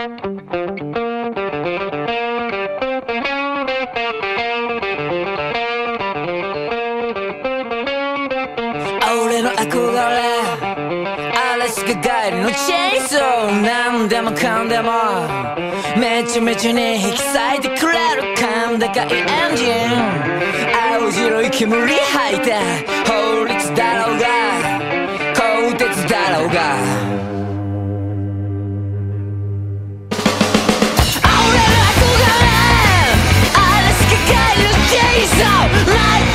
俺の憧れ嵐が帰エのチェイスを何でもかんでもめちゃめちゃに引き裂いてくれるかんだかいエンジン。青白い煙吐いて法律だろうが鋼鉄だろうが。Life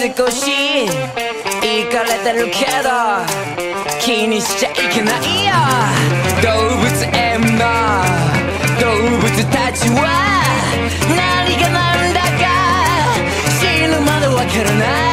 少しい。かれてるけど気にしちゃいけないよ。動物園の動物たちは何が何だか死ぬまでわからない。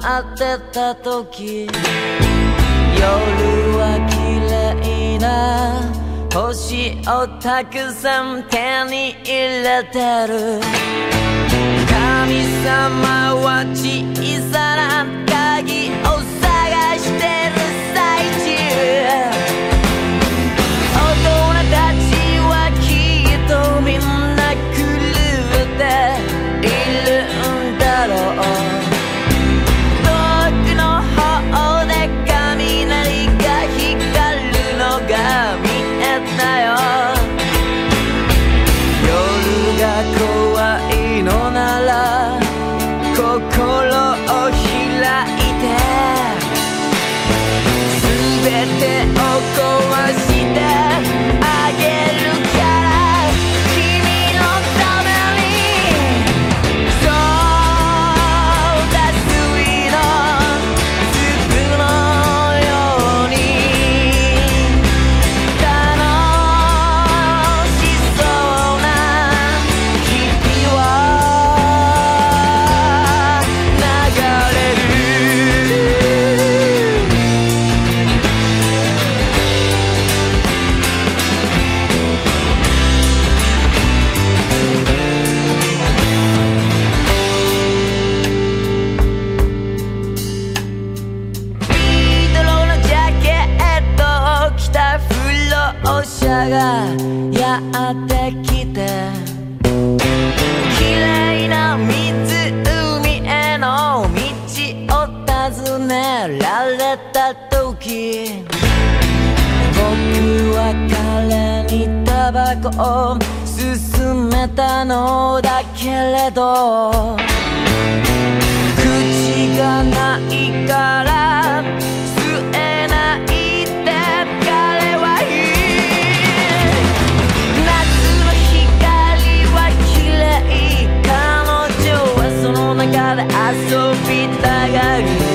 会ってた時夜は綺麗な星をたくさん手に入れてる。神様は小さな鍵を会ってきて。綺麗な湖への道を尋ねられた時僕は彼にタバコを勧めたのだけれど口がないから love, I so feel the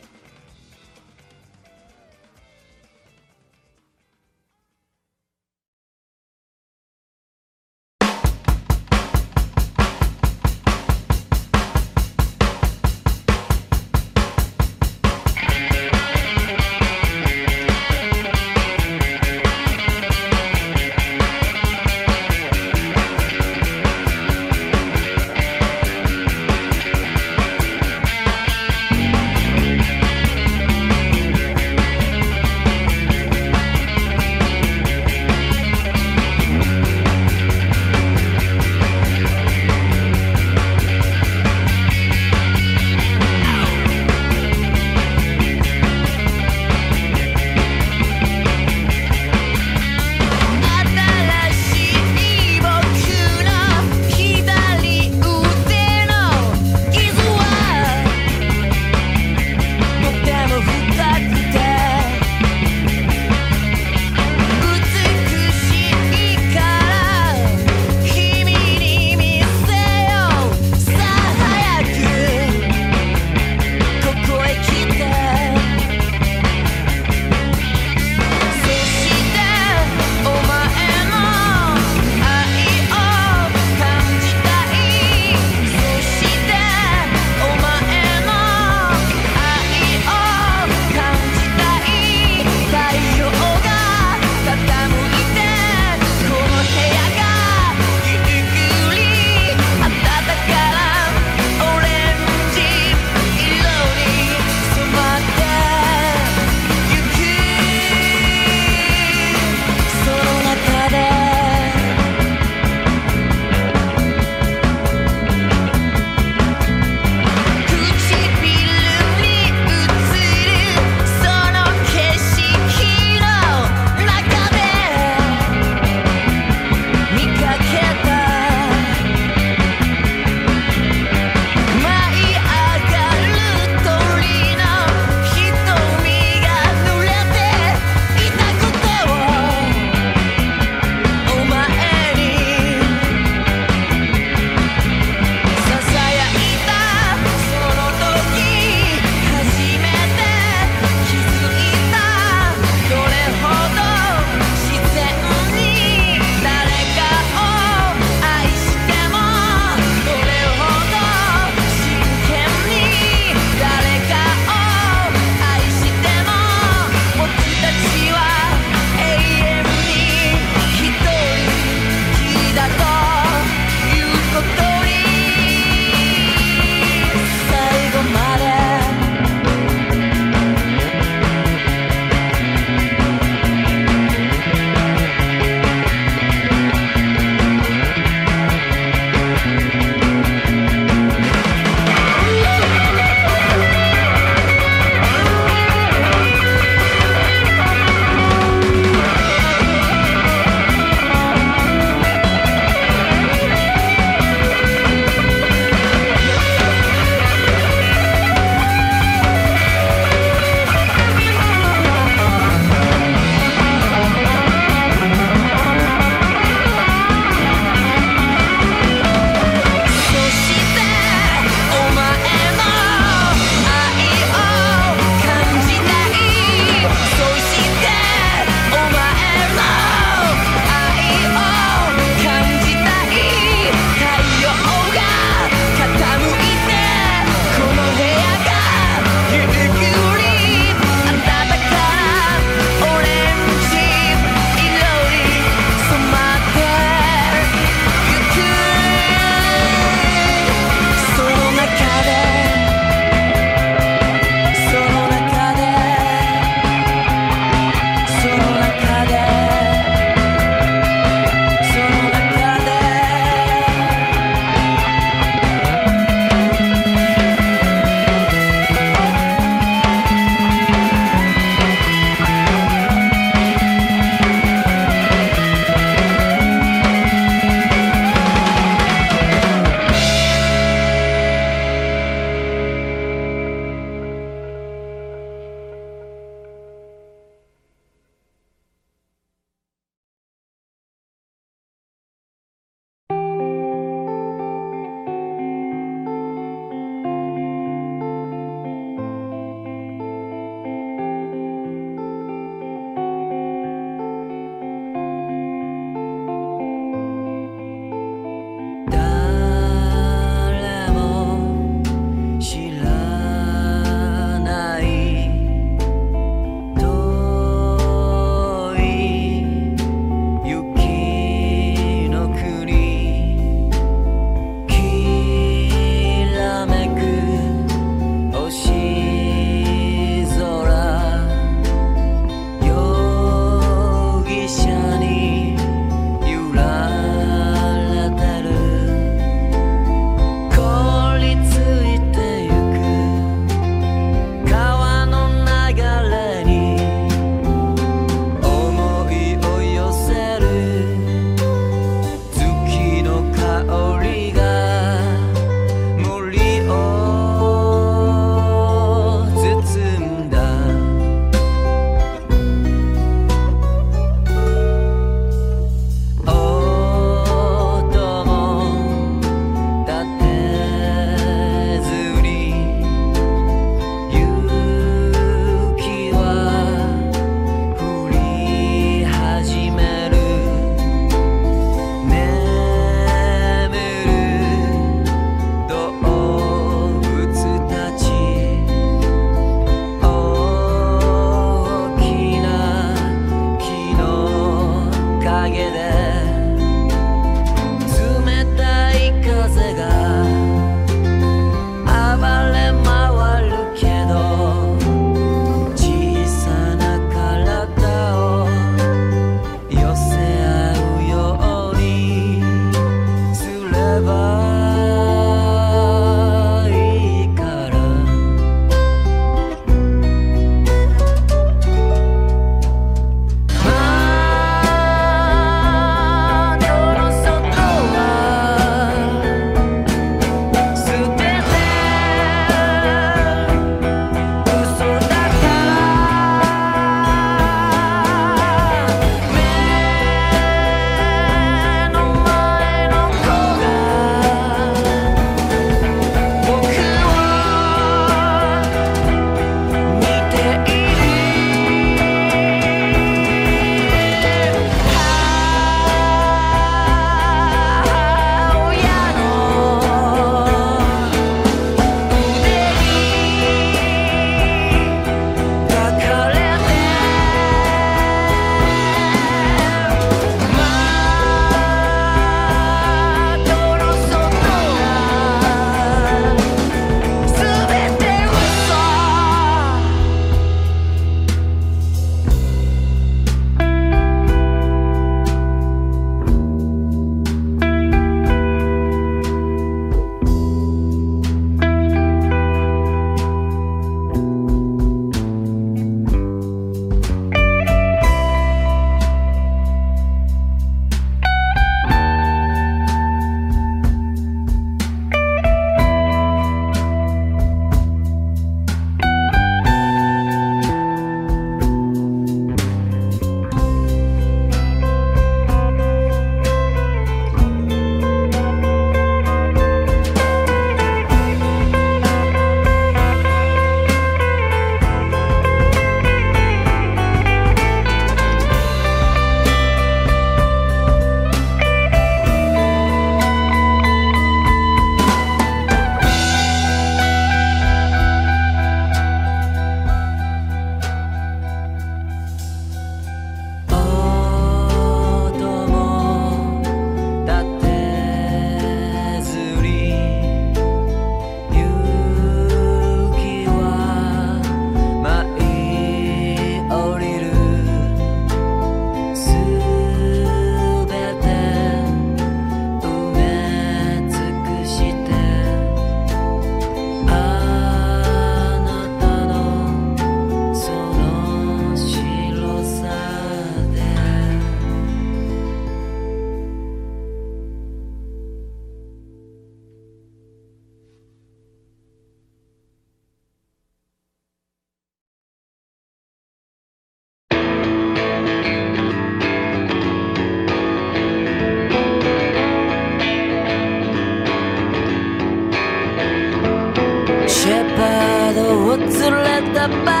up.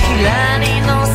ひの